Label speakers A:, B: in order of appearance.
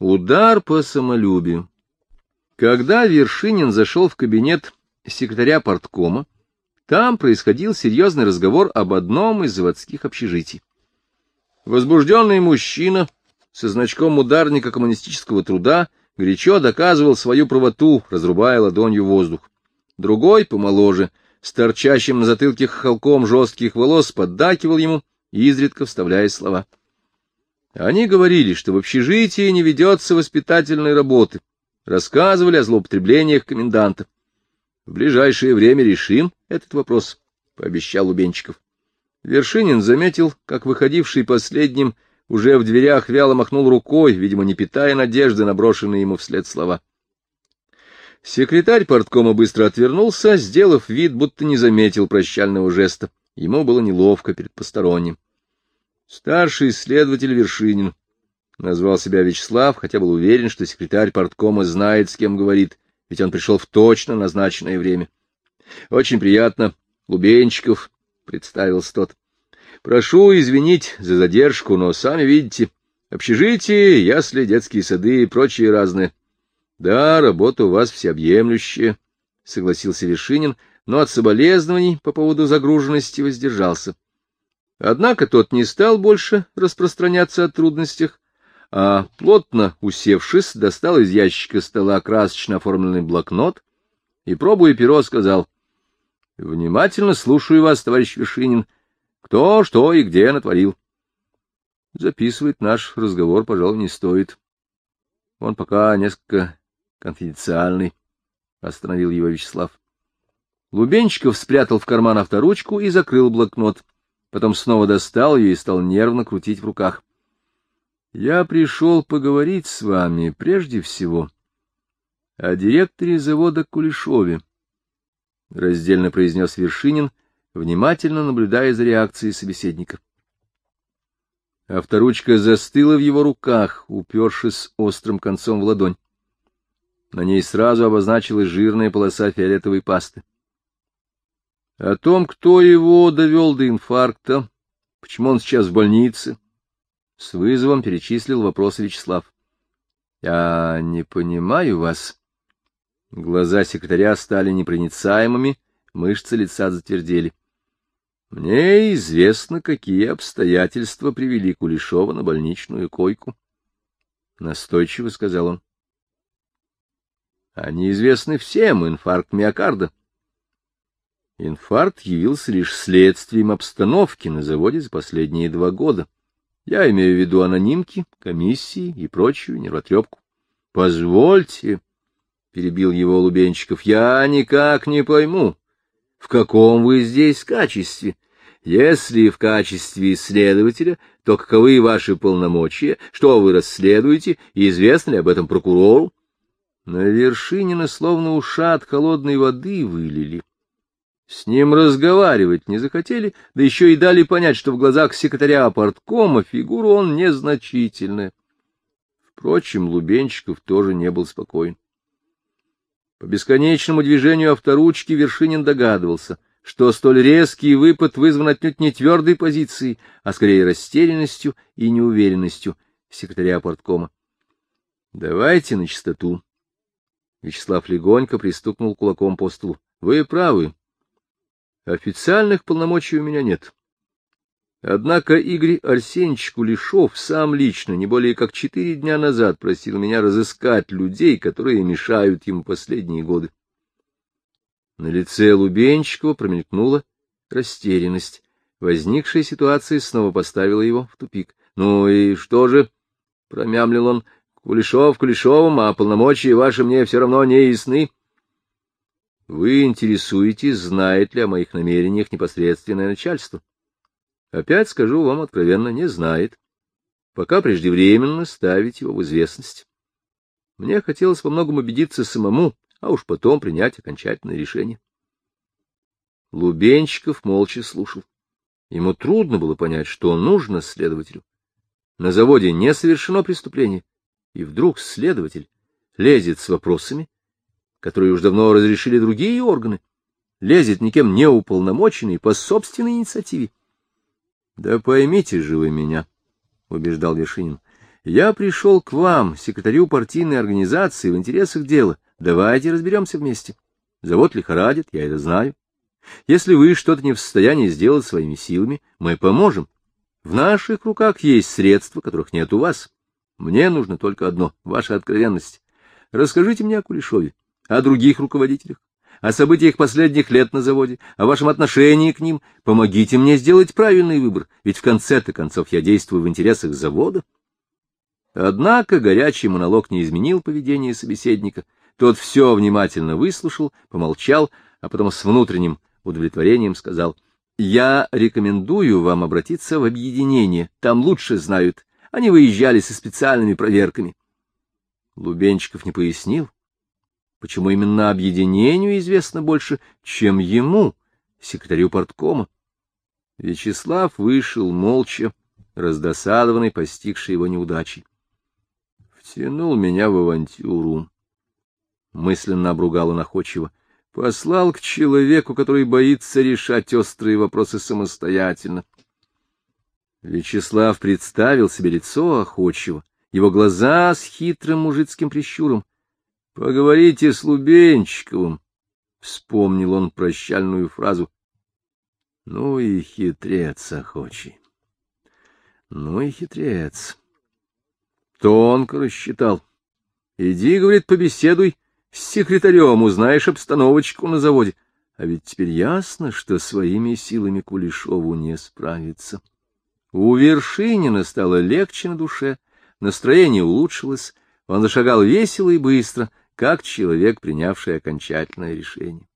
A: Удар по самолюбию. Когда Вершинин зашел в кабинет секретаря порткома, там происходил серьезный разговор об одном из заводских общежитий. Возбужденный мужчина со значком ударника коммунистического труда горячо доказывал свою правоту, разрубая ладонью воздух. Другой, помоложе, с торчащим на затылке холком жестких волос, поддакивал ему, изредка вставляя слова. Они говорили, что в общежитии не ведется воспитательной работы, рассказывали о злоупотреблениях коменданта. В ближайшее время решим этот вопрос, — пообещал Убенчиков. Вершинин заметил, как выходивший последним уже в дверях вяло махнул рукой, видимо, не питая надежды на брошенные ему вслед слова. Секретарь порткома быстро отвернулся, сделав вид, будто не заметил прощального жеста. Ему было неловко перед посторонним. Старший следователь Вершинин назвал себя Вячеслав, хотя был уверен, что секретарь порткома знает, с кем говорит, ведь он пришел в точно назначенное время. — Очень приятно. Лубенчиков, — представился тот. — Прошу извинить за задержку, но, сами видите, общежитие, ясли, детские сады и прочие разные. — Да, работа у вас всеобъемлющая, — согласился Вершинин, но от соболезнований по поводу загруженности воздержался. Однако тот не стал больше распространяться о трудностях, а, плотно усевшись, достал из ящика стола красочно оформленный блокнот и, пробуя перо, сказал, — Внимательно слушаю вас, товарищ Вершинин, кто, что и где натворил. Записывать наш разговор, пожалуй, не стоит. Он пока несколько конфиденциальный, — остановил его Вячеслав. Лубенчиков спрятал в карман авторучку и закрыл блокнот. Потом снова достал ее и стал нервно крутить в руках. — Я пришел поговорить с вами прежде всего о директоре завода Кулешове, — раздельно произнес Вершинин, внимательно наблюдая за реакцией собеседника. Авторучка застыла в его руках, упершись острым концом в ладонь. На ней сразу обозначилась жирная полоса фиолетовой пасты. О том, кто его довел до инфаркта, почему он сейчас в больнице, с вызовом перечислил вопрос Вячеслав. — Я не понимаю вас. Глаза секретаря стали непроницаемыми, мышцы лица затвердели. — Мне известно, какие обстоятельства привели Кулешова на больничную койку. Настойчиво сказал он. — Они известны всем, инфаркт миокарда. Инфаркт явился лишь следствием обстановки на заводе за последние два года. Я имею в виду анонимки, комиссии и прочую нервотрепку. — Позвольте, — перебил его Лубенчиков, — я никак не пойму, в каком вы здесь качестве. Если в качестве исследователя, то каковы ваши полномочия, что вы расследуете, и известно ли об этом прокурору? На Вершинина словно ушат холодной воды вылили. С ним разговаривать не захотели, да еще и дали понять, что в глазах секретаря порткома фигура он незначительная. Впрочем, Лубенчиков тоже не был спокоен. По бесконечному движению авторучки Вершинин догадывался, что столь резкий выпад вызван отнюдь не твердой позицией, а скорее растерянностью и неуверенностью секретаря порткома. — Давайте на чистоту. Вячеслав легонько пристукнул кулаком по столу. — Вы правы. Официальных полномочий у меня нет. Однако Игорь Арсеньевич Кулешов сам лично не более как четыре дня назад просил меня разыскать людей, которые мешают ему последние годы. На лице Лубенчикова промелькнула растерянность. Возникшая ситуация снова поставила его в тупик. — Ну и что же? — промямлил он. — Кулешов Кулешовым, а полномочия ваши мне все равно не ясны. Вы интересуетесь, знает ли о моих намерениях непосредственное начальство. Опять скажу вам откровенно, не знает. Пока преждевременно ставить его в известность. Мне хотелось во многом убедиться самому, а уж потом принять окончательное решение. Лубенчиков молча слушал. Ему трудно было понять, что нужно следователю. На заводе не совершено преступление, и вдруг следователь лезет с вопросами, которые уж давно разрешили другие органы, лезет никем не уполномоченный по собственной инициативе. — Да поймите же вы меня, — убеждал Вершинин, — Я пришел к вам, секретарю партийной организации, в интересах дела. Давайте разберемся вместе. Завод лихорадит, я это знаю. Если вы что-то не в состоянии сделать своими силами, мы поможем. В наших руках есть средства, которых нет у вас. Мне нужно только одно — ваша откровенность. Расскажите мне о Кулешове, о других руководителях, о событиях последних лет на заводе, о вашем отношении к ним. Помогите мне сделать правильный выбор, ведь в конце-то концов я действую в интересах завода. Однако горячий монолог не изменил поведение собеседника. Тот все внимательно выслушал, помолчал, а потом с внутренним удовлетворением сказал, «Я рекомендую вам обратиться в объединение, там лучше знают. Они выезжали со специальными проверками». Лубенчиков не пояснил, почему именно объединению известно больше, чем ему, секретарю порткома. Вячеслав вышел молча, раздосадованный, постигшей его неудачей. Втянул меня в авантюру. Мысленно обругал он охотчиво. Послал к человеку, который боится решать острые вопросы самостоятельно. Вячеслав представил себе лицо охотчего, его глаза с хитрым мужицким прищуром. — Поговорите с Лубенчиковым, — вспомнил он прощальную фразу. — Ну и хитрец охочий. Ну и хитрец. Тонко рассчитал. Иди, говорит, побеседуй с секретарем, узнаешь обстановочку на заводе. А ведь теперь ясно, что своими силами Кулешову не справиться. У Вершинина стало легче на душе, настроение улучшилось, он зашагал весело и быстро, как человек, принявший окончательное решение.